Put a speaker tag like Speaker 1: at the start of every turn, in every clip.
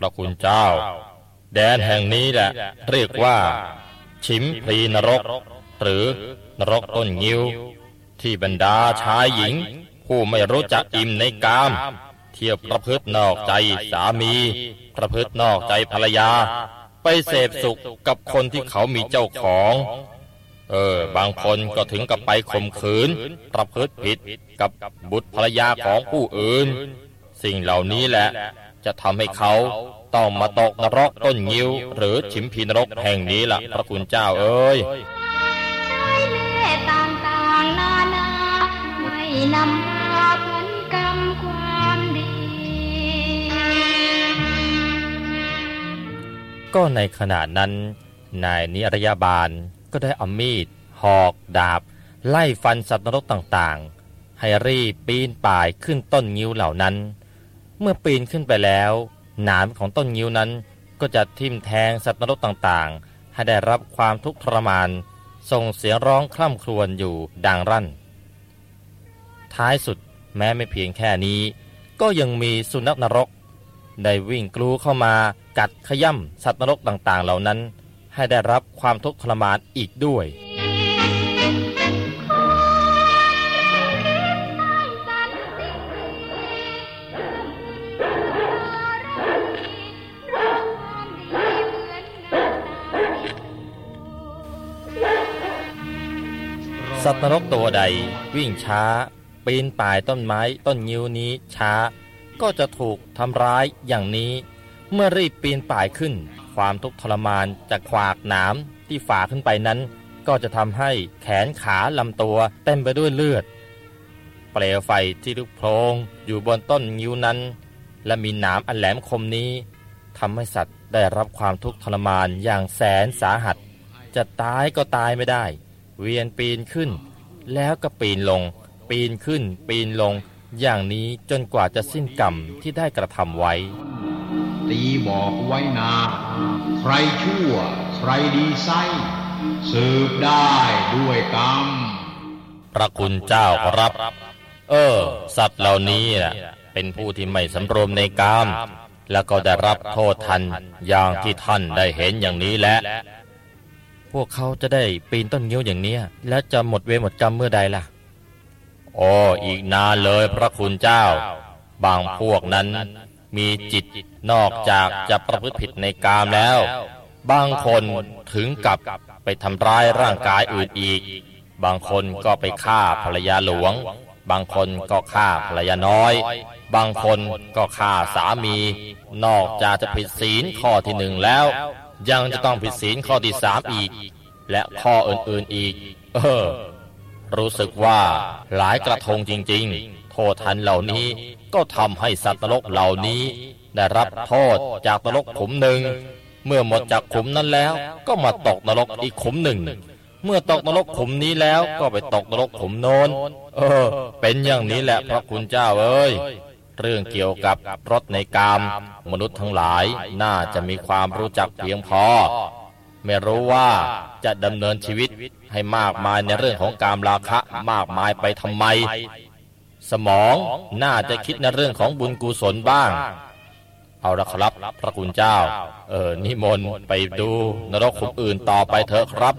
Speaker 1: พระคุณเจ้า แดนแห่งนี้แหละ เรียกว่า ชิมพลีนรก หรือนรกต้นงิ้ว ที่บรรดาชายหญิง ผู้ไม่รู้จักอิ่มในกาม เที่ยวประพฤตินอกใจสามี ประพฤตินอกใจภรรยา ไปเสพสุขกับคนที่เขามีเจ้าของเออ บางคนก็ถึงกับไปข่มขืน ประพฤติผิดกับบุตรภรรยาของผู้อื่น สิ่งเหล่านี้แหละ จะทำให้เขาต้องมาตกนรกต้นงิ้ว หรือฉิมพีนรกแห่งนี้ล่ะ พระคุณเจ้าเอ้ย
Speaker 2: ต่างๆนานาไม่นำพาผลกรรมความดี
Speaker 1: ก็ในขณะนั้น นายนิรยาบาลก็ได้เอามีด หอกดาบ ไล่ฟันสัตว์นรกต่างๆ ให้รีบปีนป่ายขึ้นต้นงิ้วเหล่านั้น เมื่อปีนขึ้นไปแล้ว หนามของต้นงิ้วนั้นก็จะทิ่มแทงสัตว์นรกต่างๆ ให้ได้รับความทุกข์ทรมาน ส่งเสียงร้องคร่ำครวญอยู่ดังรั่น ท้ายสุดแม้ไม่เพียงแค่นี้ ก็ยังมีสุนัขนรก ได้วิ่งกลูเข้ามากัดขย่ำสัตว์นรกต่างๆ เหล่านั้น ให้ได้รับความทุกข์ทรมานอีกด้วย สัตว์นรกตัวใดวิ่งช้า ปีนป่ายต้นไม้ต้นงิ้วนี้ช้า ก็จะถูกทำร้ายอย่างนี้ เมื่อรีบปีนป่ายขึ้น ความทุกข์ทรมานจากขวากหนามที่ฝ่าขึ้นไปนั้น ก็จะทำให้แขนขาลำตัวเต็มไปด้วยเลือด เปลวไฟที่ลุกโพลงอยู่บนต้นงิ้วนั้น และมีหนามอันแหลมคมนี้ทำให้สัตว์ได้รับความทุกข์ทรมานอย่างแสนสาหัส จะตายก็ตายไม่ได้ เวียนปีนขึ้น แล้วก็ปีนลง ปีนขึ้น ปีนลง อย่างนี้จนกว่าจะสิ้นกรรมที่ได้กระทำไว้
Speaker 3: ตีบอกไว้นา ใครชั่ว ใครดีไซสืบได้ด้วยกรรม
Speaker 1: พระคุณเจ้าครับ เออ สัตว์เหล่านี้น่ะเป็นผู้ที่ไม่สำรวมในกามแล้วก็ได้รับโทษทันอย่างที่ท่านได้เห็นอย่างนี้แหละ พวกเขาจะได้ปีนต้นงิ้วอย่างนี้ และจะหมดเวรหมดกรรมเมื่อใดล่ะโอ้อีกนานเลยพระคุณเจ้า บางพวกนั้น มีจิตนอกจากจะประพฤติผิดในกามแล้ว บางคนถึงกับไปทำร้ายร่างกายอื่นอีก บางคนก็ไปฆ่าภรรยาหลวง บางคนก็ฆ่าภรรยาน้อย บางคนก็ฆ่าสามี นอกจากจะผิดศีลข้อที่หนึ่งแล้ว ยังจะต้องผิดศีลข้อที่สามอีก และข้ออื่นๆอีก เออ รู้สึกว่าหลายกระทงจริง ๆ โทษทันเหล่านี้ก็ทำให้สัตว์นรกเหล่านี้ ได้รับโทษจากนรกขุมหนึ่ง เมื่อหมดจากขุมนั้นแล้วก็มาตกนรกอีกขุมหนึ่ง เมื่อตกนรกขุมนี้แล้วก็ไปตกนรกขุมโน้น เออ เป็นอย่างนี้แหละพระคุณเจ้าเอ้ย เรื่องเกี่ยวกับรถในกามมนุษย์ทั้งหลายน่าจะมีความรู้จักเพียงพอ ไม่รู้ว่าจะดำเนินชีวิตให้มากมายในเรื่องของการราคะมากมายไปทำไม สมองน่าจะคิดในเรื่องของบุญกุศลบ้าง เอาละครับ พระคุณเจ้า เออนิมนต์ไปดูนรกขุมอื่นต่อไปเถอะครับ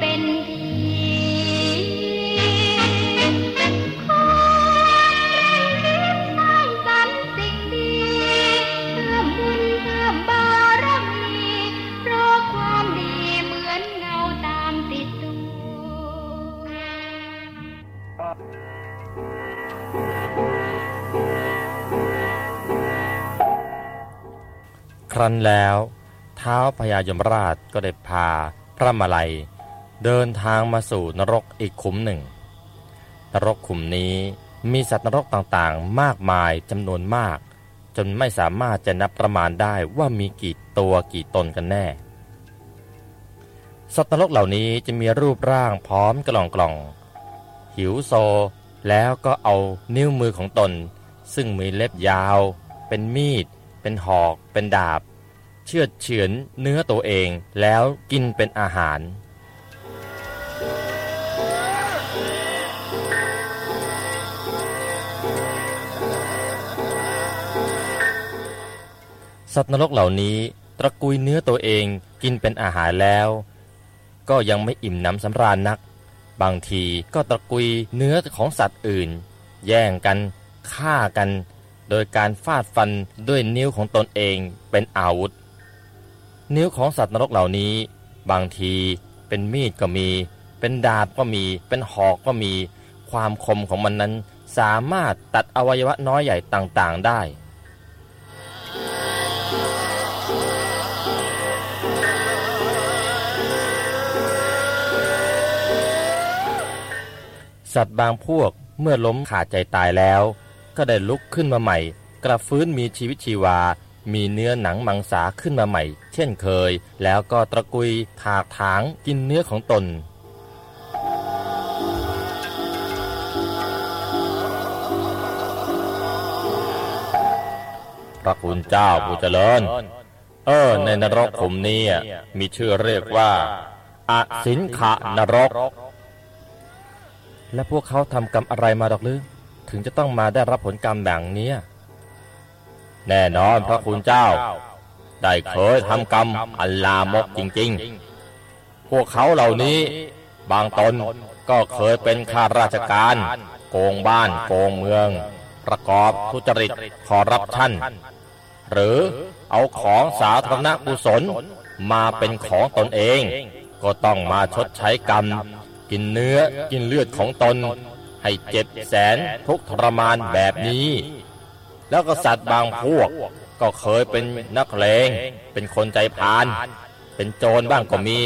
Speaker 2: เป็น รั้น
Speaker 1: แล้วเท้าพญายมราชก็ได้พาพระมาลัย เดินทางมาสู่นรกอีกขุมหนึ่ง นรกขุมนี้มีสัตว์นรกต่างๆ มากมายจำนวนมาก จนไม่สามารถจะนับประมาณได้ว่ามีกี่ตัวกี่ตนกันแน่ สัตว์นรกเหล่านี้จะมีรูปร่างพร้อมกล่องกล่อง หิวโซ แล้วก็เอานิ้วมือของตน ซึ่งมีเล็บยาว เป็นมีด เป็นหอก เป็นดาบ เชือดเฉือนเนื้อตัวเองแล้วกินเป็นอาหาร สัตว์นรกเหล่านี้ตระกุยเนื้อตัวเองกินเป็นอาหารแล้ว ก็ยังไม่อิ่มหนำสำราญนัก บางทีก็ตระกุยเนื้อของสัตว์อื่น แย่งกันฆ่ากัน โดยการฟาดฟันด้วยนิ้วของตนเองเป็นอาวุธ นิ้วของสัตว์นรกเหล่านี้ บางทีเป็นมีดก็มี เป็นดาบก็มี เป็นหอกก็มี ความคมของมันนั้นสามารถตัดอวัยวะน้อยใหญ่ต่างๆได้ สัตว์บางพวกเมื่อล้มขาดใจตายแล้ว ก็ได้ลุกขึ้นมาใหม่ กระฟื้นมีชีวิตชีวา มีเนื้อหนังมังสาขึ้นมาใหม่ ช่นเคย แล้วก็ตะกุยถากถางกินเนื้อของตน พระคุณเจ้าผู้เจริญ เออ ในนรกขุมนี้มีชื่อเรียกว่าอสินขะนรก และพวกเขาทำกรรมอะไรมาดอกหรือถึงจะต้องมาได้รับผลกรรมแบบนี้แน่นอนพระคุณเจ้า ได้เคยทำกรรมอันลามกจริงๆ พวกเขาเหล่านี้บางตนก็เคยเป็นข้าราชการ โกงบ้านโกงเมือง ประกอบทุจริตคอรัปชัน หรือเอาของสาธารณกุศลมาเป็นของตนเอง ก็ต้องมาชดใช้กรรม กินเนื้อกินเลือดของตน ให้เจ็บแสนทุกข์ทรมานแบบนี้ แล้วก็สัตว์บางพวก ก็เคยเป็นนักเลง เป็นคนใจพาน เป็นโจรบ้างก็มี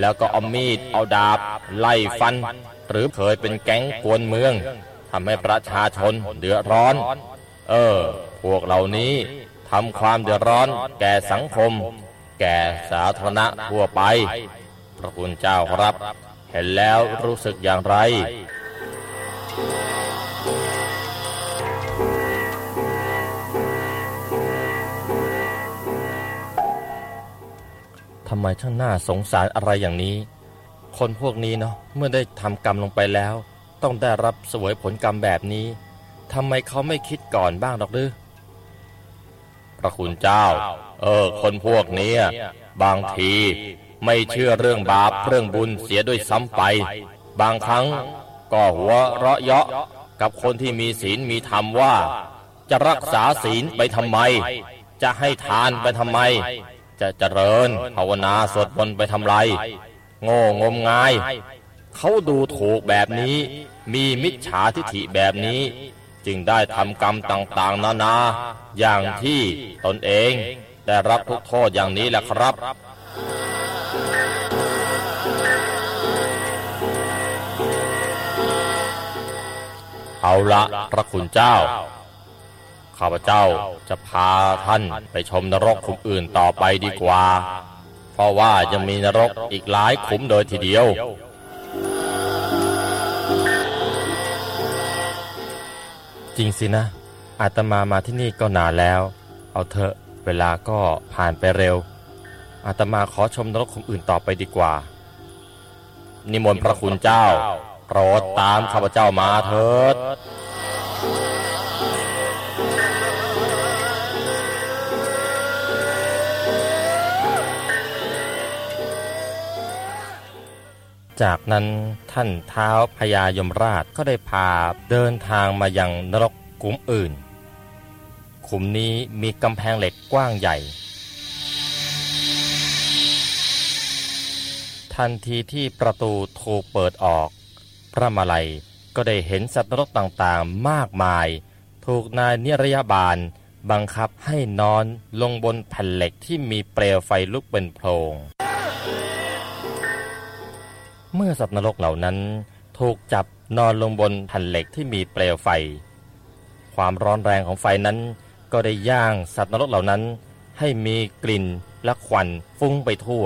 Speaker 1: แล้วก็เอามีด เอาดาบ ไล่ฟัน หรือเคยเป็นแก๊งกวนเมืองทำให้ประชาชนเดือดร้อน เออ พวกเหล่านี้ทำความเดือดร้อนแก่สังคม แก่สาธารณะทั่วไป พระคุณเจ้าครับ เห็นแล้วรู้สึกอย่างไร ทำไมช่างน่าสงสารอะไรอย่างนี้ คนพวกนี้เนาะเมื่อได้ทำกรรมลงไปแล้ว ต้องได้รับสวยผลกรรมแบบนี้ทำไมเขาไม่คิดก่อนบ้างหรอกหรือพระคุณเจ้า เออ คนพวกนี้บางทีไม่เชื่อเรื่องบาปเรื่องบุญเสียด้วยซ้ำไป บางครั้งก็หัวเราะเยาะกับคนที่มีศีลมีธรรมว่า จะรักษาศีลไปทำไม จะให้ทานไปทำไม จะเจริญภาวนาสวดมนต์ไปทำไร โง่งมงาย เขาดูถูกแบบนี้ มีมิจฉาทิฐิแบบนี้ จึงได้ทำกรรมต่างๆ นานา อย่างที่ตนเองได้รับทุกโทษอย่างนี้แหละครับเอาละพระคุณเจ้า ข้าพเจ้าจะพาท่านไปชมนรกขุมอื่นต่อไปดีกว่า เพราะว่ายังมีนรกอีกหลายขุมโดยทีเดียว จริงสินะอาตมามาที่นี่ก็นานแล้ว เอาเถอะเวลาก็ผ่านไปเร็ว อาตมาขอชมนรกขุมอื่นต่อไปดีกว่า นิมนต์พระคุณเจ้าโปรดตามข้าพเจ้ามาเถิด จากนั้นท่านเท้าพญายมราชก็ได้พาเดินทางมายังนรกขุมอื่น ขุมนี้มีกำแพงเหล็กกว้างใหญ่ ทันทีที่ประตูถูกเปิดออก พระมาลัยก็ได้เห็นสัตว์นรกต่างๆมากมาย ถูกนายนิรยาบาลบังคับให้นอนลงบนแผ่นเหล็กที่มีเปลวไฟลุกเป็นโพรง เมื่อสัตว์นรกเหล่านั้นถูกจับนอนลงบนแผ่นเหล็กที่มีเปลวไฟ ความร้อนแรงของไฟนั้น ก็ได้ย่างสัตว์นรกเหล่านั้น ให้มีกลิ่นและควันฟุ้งไปทั่ว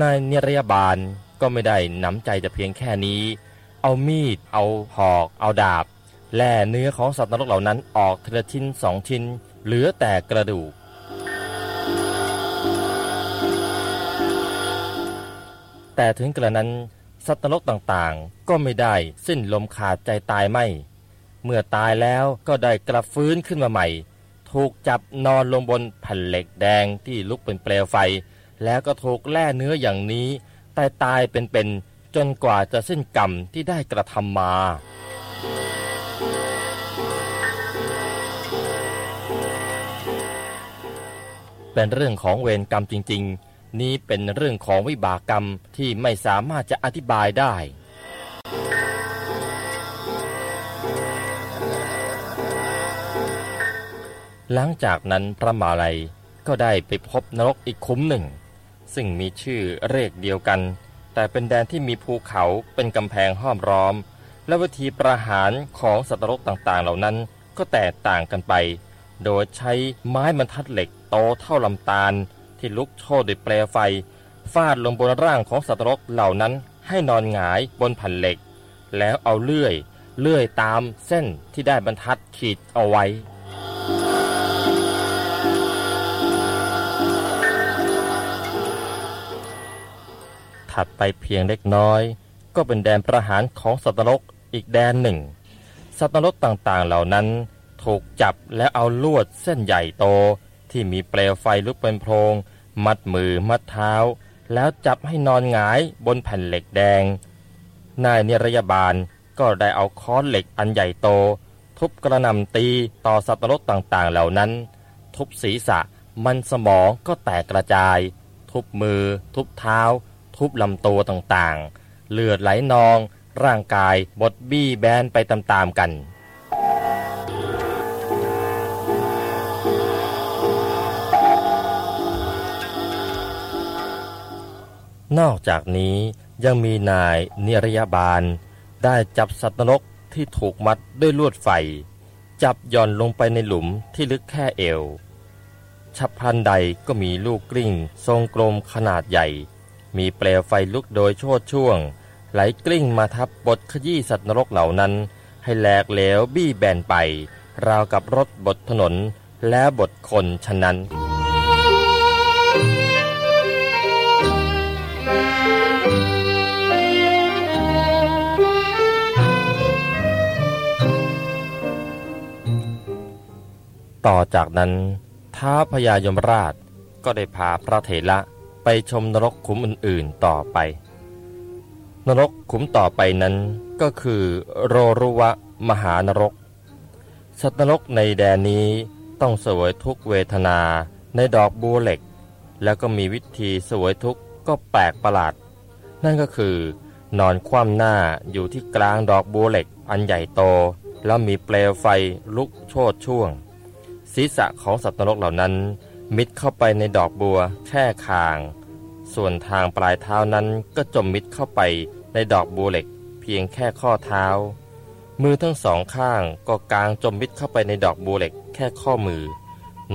Speaker 1: นายเนรยาบาลก็ไม่ได้นำใจจะเพียงแค่นี้ เอามีด เอาหอก เอาดาบ แล่เนื้อของสัตว์นรกเหล่านั้นออกทีละชิ้นสองชิ้น เหลือแต่กระดูก แต่ถึงกระนั้นสัตว์นรกต่างๆ ก็ไม่ได้สิ้นลมขาดใจตายไม่ เมื่อตายแล้วก็ได้กลับฟื้นขึ้นมาใหม่ ถูกจับนอนลงบนแผ่นเหล็กแดงที่ลุกเป็นเปลวไฟ แล้วก็ถูกแล่เนื้ออย่างนี้ตายตายเป็นๆจนกว่าจะสิ้นกรรมที่ได้กระทำมาเป็นเรื่องของเวรกรรมจริงๆ นี้เป็นเรื่องของวิบากกรรมที่ไม่สามารถจะอธิบายได้ หลังจากนั้นพระมาลัยก็ได้ไปพบนรกอีกคุ้มหนึ่ง ซึ่งมีชื่อเรียกเดียวกัน แต่เป็นแดนที่มีภูเขาเป็นกำแพงห้อมร้อม และวิธีประหารของสัตว์รกต่างๆ เหล่านั้นก็แตกต่างกันไป โดยใช้ไม้บรรทัดเหล็กโตเท่าลำตาล ที่ลุกโชนด้วยเปลวไฟ ฟาดลงบนร่างของสัตว์รกเหล่านั้นให้นอนหงายบนแผ่นเหล็ก แล้วเอาเลื่อย เลื่อยตามเส้นที่ได้บรรทัดขีดเอาไว้ถัดไปเพียงเล็กน้อย ก็เป็นแดนประหารของสัตว์นรกอีกแดนหนึ่ง สัตว์นรกต่างๆเหล่านั้น ถูกจับและเอาลวดเส้นใหญ่โต ที่มีเปลวไฟลุกเป็นโพรง มัดมือมัดเท้า แล้วจับให้นอนหงายบนแผ่นเหล็กแดง นายนิรยาบาลก็ได้เอาค้อนเหล็กอันใหญ่โต ทุบกระหน่ำตีต่อสัตว์นรกต่างๆ เหล่านั้น ทุบศีรษะมันสมองก็แตกกระจาย ทุบมือ ทุบเท้า ทุบลำตัวต่างๆ เลือดไหลนอง ร่างกายบดบี้แบนไปตามๆกัน นอกจากนี้ยังมีนายนิรยาบาล ได้จับสัตว์นรกที่ถูกมัดด้วยลวดไฟ จับย่อนลงไปในหลุมที่ลึกแค่เอว ฉับพลันใดก็มีลูกกลิ้ง ทรงกลมขนาดใหญ่ มีเปลวไฟลุกโดยโชดช่วง ไหลกลิ้งมาทับบทขยี้สัตว์นรกเหล่านั้น ให้แหลกเหลวบี้แบนไป ราวกับรถบดถนนและบดคนฉะนั้น ต่อจากนั้นท้าพญายมราชก็ได้พาพระเถระไปชมนรกขุมอื่นๆต่อไป นรกขุมต่อไปนั้นก็คือโรรุวะมหานรก สัตว์นรกในแดนนี้ต้องเสวยทุกเวทนาในดอกบัวเหล็ก แล้วก็มีวิธีเสวยทุกก็แปลกประหลาด นั่นก็คือนอนคว่ำหน้าอยู่ที่กลางดอกบัวเหล็กอันใหญ่โต แล้วมีเปลวไฟลุกโชดช่วง ศีรษะของสัตว์นรกเหล่านั้น มิดเข้าไปในดอกบัวแค่คาง ส่วนทางปลายเท้านั้นก็จมมิดเข้าไปในดอกบัวเหล็ก เพียงแค่ข้อเท้า มือทั้งสองข้างก็กางจมมิดเข้าไปในดอกบัวเหล็กแค่ข้อมือ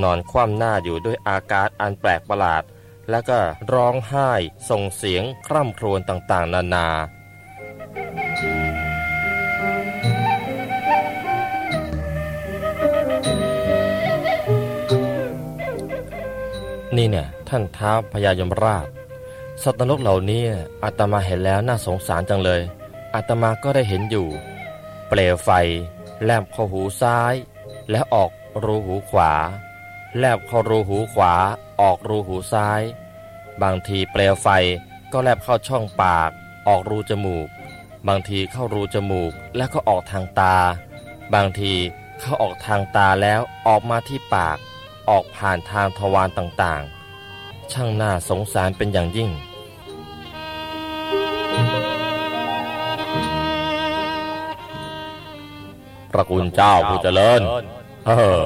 Speaker 1: นอนคว่ำหน้าอยู่ด้วยอาการอันแปลกประหลาด แล้วก็ร้องไห้ส่งเสียงคร่ำครวญต่างๆ นานา นี่เนี่ยท่านท้าวพญายมราช สัตว์นรกเหล่านี้อาตมาเห็นแล้วน่าสงสารจังเลยอาตมาก็ได้เห็นอยู่ เปลวไฟ แลบเข้าหูซ้าย และออกรูหูขวา แลบเข้ารูหูขวา ออกรูหูซ้าย บางทีเปลวไฟก็แลบเข้าช่องปาก ออกรูจมูก บางทีเข้ารูจมูกแล้วก็ออกทางตา บางทีเข้าออกทางตาแล้วออกมาที่ปาก ออกผ่านทางทวารต่างๆ ช่างน่าสงสารเป็นอย่างยิ่ง พระคุณเจ้าผู้เจริญ เออ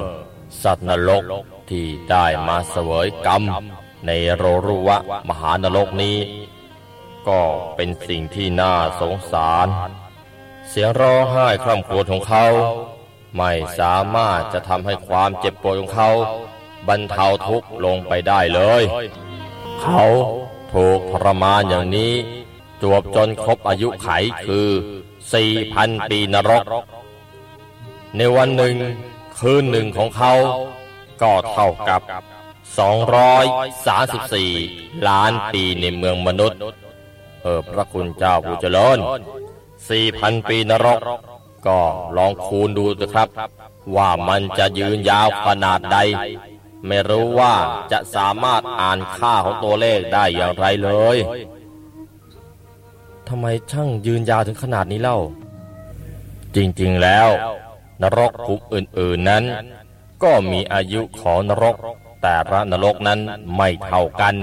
Speaker 1: สัตว์นรกที่ได้มาเสวยกรรม ในโรรุวะมหานรกนี้ ก็เป็นสิ่งที่น่าสงสาร เสียงร้องไห้คร่ำครวญของเขาไม่สามารถจะทำให้ความเจ็บปวดของเขา บรรเทาทุกข์ลงไปได้เลย เขาถูกทรมานอย่างนี้ จวบจนครบอายุไขคือ4,000ปีนรก ในวันหนึ่งคืนหนึ่งของเขา ก็เท่ากับ 234 ล้านปีในเมืองมนุษย์ เออพระคุณเจ้าผู้เจริญ4,000 ปีนรก ก็ลองคูณดูสิครับ ว่ามันจะยืนยาวขนาดใด ไม่รู้ว่าจะสามารถอ่านค่าของตัวเลขได้อย่างไรเลยทำไมช่างยืนยาวถึงขนาดนี้เล่า จริงๆแล้ว นรกขุมอื่น ๆนั้น ก็มีอายุของนรก แต่ละนรกนั้นไม่เท่ากัน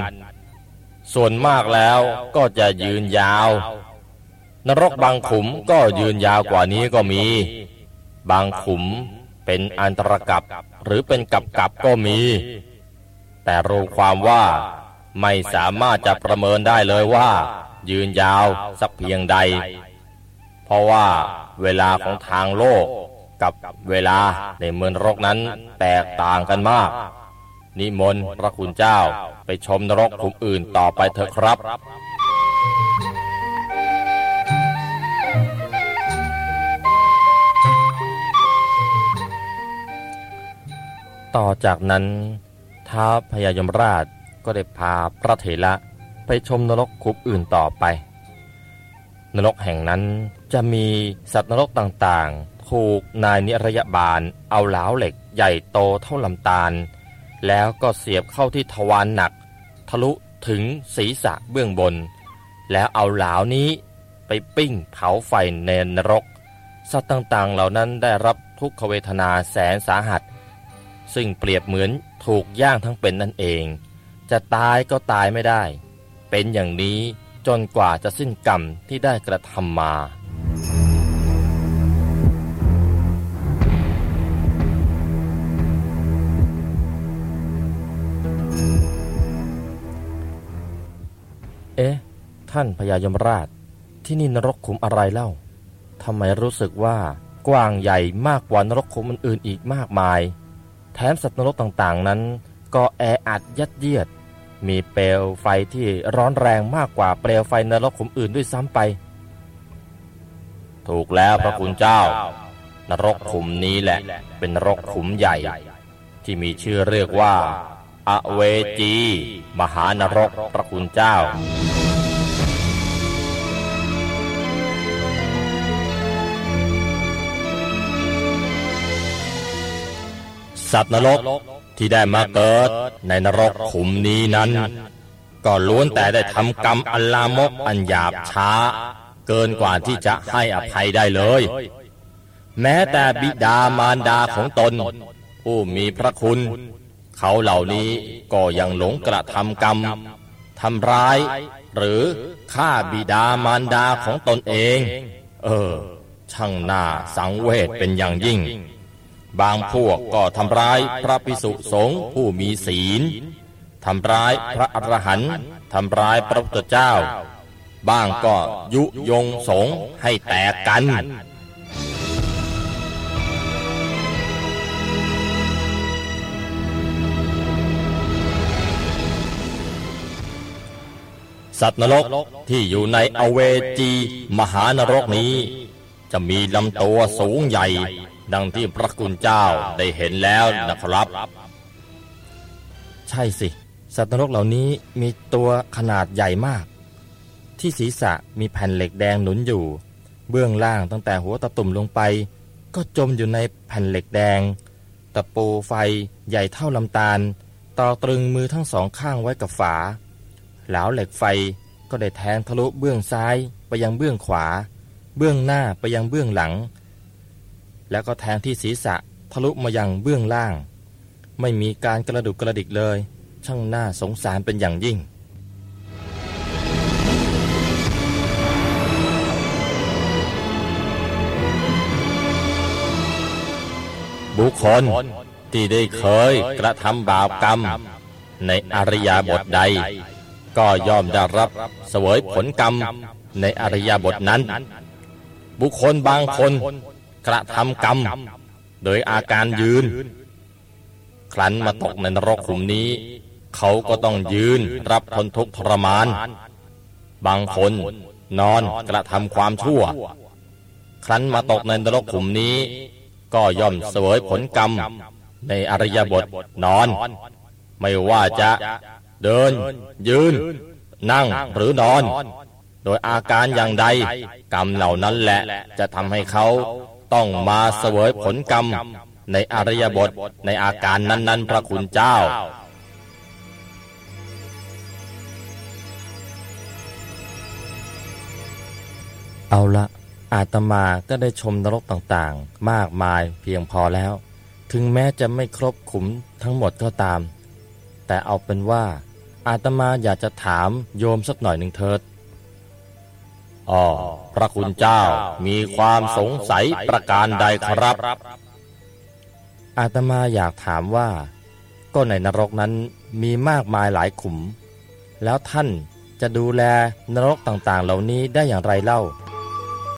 Speaker 1: ส่วนมากแล้วก็จะยืนยาว นรกบางขุมก็ยืนยาวกว่านี้ก็มี บางขุมเป็นอันตรกับ หรือเป็นกับกับก็มี แต่รู้ความว่าไม่สามารถจะประเมินได้เลยว่า ยืนยาวสักเพียงใด เพราะว่าเวลาของทางโลกกับเวลาในเมืองรกนั้นแตกต่างกันมาก นิมนต์พระคุณเจ้าไปชมนรกขุมอื่นต่อไปเถอะครับ ต่อจากนั้นท้าพญายมราชก็ได้พาพระเถระไปชมนรกขุมอื่นต่อไป นรกแห่งนั้นจะมีสัตว์นรกต่างๆ ถูกนายนิรยบาล เอาเหลาเหล็กใหญ่โตเท่าลำตาล แล้วก็เสียบเข้าที่ทวารหนัก ทะลุถึงศีรษะเบื้องบน แล้วเอาเหลานี้ไปปิ้งเผาไฟในนรก สัตว์ต่างๆ เหล่านั้นได้รับทุกขเวทนาแสนสาหัส ซึ่งเปรียบเหมือนถูกย่างทั้งเป็นนั่นเอง จะตายก็ตายไม่ได้ เป็นอย่างนี้จนกว่าจะสิ้นกรรมที่ได้กระทำมาเอ๊ะ ท่านพญายมราช ที่นี่นรกขุมอะไรเล่าทำไมรู้สึกว่ากว้างใหญ่มากกว่านรกขุมอื่นๆอีกมากมาย แถมสัตว์นรกต่างๆ นั้น ก็แออัดยัดเยียด มีเปลวไฟที่ร้อนแรงมากกว่าเปลวไฟนรกขุมอื่นด้วยซ้ำไป ถูกแล้วพระคุณเจ้า นรกขุมนี้แหละ เป็นนรกขุมใหญ่ ที่มีชื่อเรียกว่า อเวจี มหานรกพระคุณเจ้า สัตว์นรกที่ได้มาเกิดในนรกขุมนี้นั้น ก็ล้วนแต่ได้ทำกรรมอันลามกอันหยาบช้า เกินกว่าที่จะให้อภัยได้เลย แม้แต่บิดามารดาของตน ผู้มีพระคุณ เขาเหล่านี้ก็ยังหลงกระทำกรรมทำร้าย หรือฆ่าบิดามารดาของตนเอง เออ ช่างน่าสังเวชเป็นอย่างยิ่ง บางพวกก็ทำร้ายพระภิกษุสงฆ์ผู้มีศีลทำร้ายพระอรหันต์ทำร้ายพระพุทธเจ้า บ้างก็ยุยงสงฆ์ให้แตกกัน สัตว์นรกที่อยู่ในอเวจีมหานรกนี้ จะมีลำตัวสูงใหญ่ ดังที่พระคุณเจ้าได้เห็นแล้วนะครับ ใช่สิ สัตว์นรกเหล่านี้มีตัวขนาดใหญ่มาก ที่ศีรษะมีแผ่นเหล็กแดงหนุนอยู่ เบื้องล่างตั้งแต่หัวตะตุ่มลงไป ก็จมอยู่ในแผ่นเหล็กแดง ตะปูไฟใหญ่เท่าลำตาลต่อตรึงมือทั้งสองข้างไว้กับฝาเหลาเหล็กไฟก็ได้แทงทะลุเบื้องซ้ายไปยังเบื้องขวา เบื้องหน้าไปยังเบื้องหลัง แล้วก็แทงที่ศีรษะทะลุมายังเบื้องล่าง ไม่มีการกระดุกกระดิกเลย ช่างน่าสงสารเป็นอย่างยิ่ง บุคคลที่ได้เคยกระทำบาปกรรม ในอริยบทใด ก็ย่อมได้รับเสวยผลกรรมในอริยบทนั้น บุคคลบางคน กระทำกรรม โดยอาการยืน ครั้นมาตกในนรกขุมนี้ เขาก็ต้องยืนรับทนทุกข์ทรมาน บางคนนอนกระทำความชั่ว ครั้นมาตกในนรกขุมนี้ ก็ย่อมเสวยผลกรรมในอริยบทนอน ไม่ว่าจะเดิน ยืน นั่งหรือนอน โดยอาการอย่างใด กรรมเหล่านั้นแหละจะทำให้เขา ต้องมาเสวยผลกรรมในอริยบทในอาการนั้น ๆ พระคุณเจ้า เอาละอาตมาก็ได้ชมนรกต่างๆ มากมายเพียงพอแล้ว ถึงแม้จะไม่ครบขุมทั้งหมดก็ตาม แต่เอาเป็นว่าอาตมาอยากจะถามโยมสักหน่อยหนึ่งเถิด อ๋อพระคุณเจ้ามีความสงสัยประการใดครับ อาตมาอยากถามว่า ก็ในนรกนั้นมีมากมายหลายขุม แล้วท่านจะดูแลนรกต่างๆ เหล่านี้ได้อย่างไรเล่า